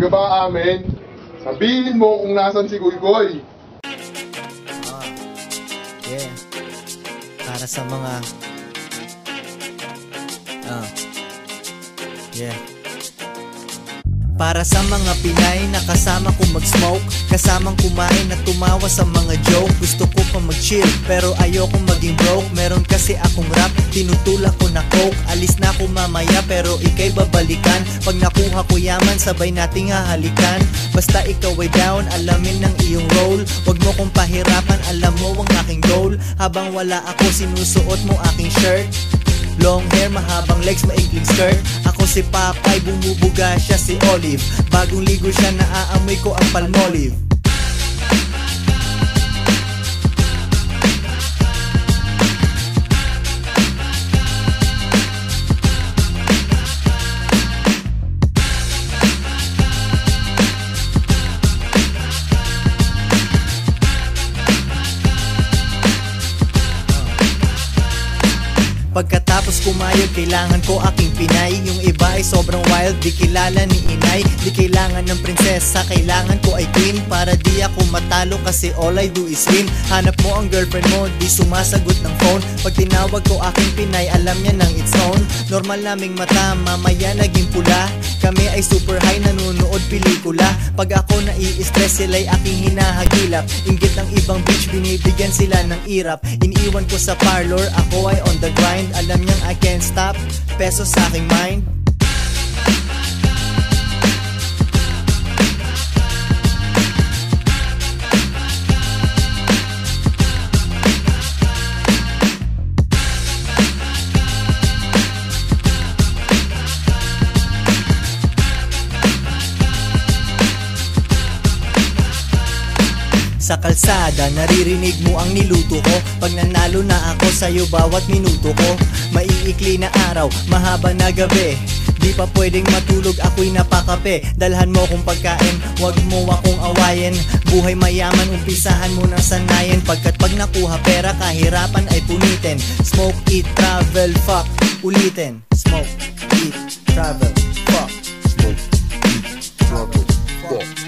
ka ba amin? Sabihin mo kung nasan si Gulgoy. Ah, yeah. Para sa mga... Ah, yeah. Para sa mga Pinay na kasama ko mag-smoke Kasamang kumain at tumawa sa mga joke. Gusto ko pa mag-chill pero ayoko maging broke. Meron kasi akong rap, tinutulak ko na coke. Alis na ako mamaya pero ikay babalikan. Pag nakuha ko yaman, sabay nating hahalikan. Basta ikaw ay down, alamin ng iyong role. Huwag mo kong pahirapan, alam mo ang aking goal. Habang wala ako, sinusuot mo aking shirt Long hair, mahabang legs, maikling skirt. Ako si Papay, bumubuga siya si Olive. Bagong ligo siya, naaamoy ko ang palmolive Pagkatapos kumayod, kailangan ko aking Pinay. Yung iba ay sobrang wild, di kilala ni inay. Di kailangan ng prinsesa, kailangan ko ay queen. Para di ako matalo kasi all I do is win. Hanap mo ang girlfriend mo, di sumasagot ng phone. Pag tinawag ko aking Pinay, alam niya ng its own Normal naming mata, mamaya naging pula. Kami ay super high, nanonood pelikula. Pag ako nai-stress, sila'y aking hinahagilap. Ingit ng ibang bitch, binibigyan sila ng irap. Iniiwan ko sa parlor, ako ay on the grind Alam niyang I can't stop, peso sa aking mind sa kalsada. Naririnig mo ang niluto ko. Pag nanalo na ako sa'yo bawat minuto ko. Maiikli na araw, mahaba na gabi. Di pa pwedeng matulog, ako'y napakape. Dalhan mo kong pagkain, wag mo akong awayin. Buhay mayaman, umpisahan mo ng sanayin. Pagkat pag nakuha pera, kahirapan ay punitin Smoke, eat, travel, fuck, ulitin. Smoke, eat, travel, fuck Smoke, eat, travel, fuck.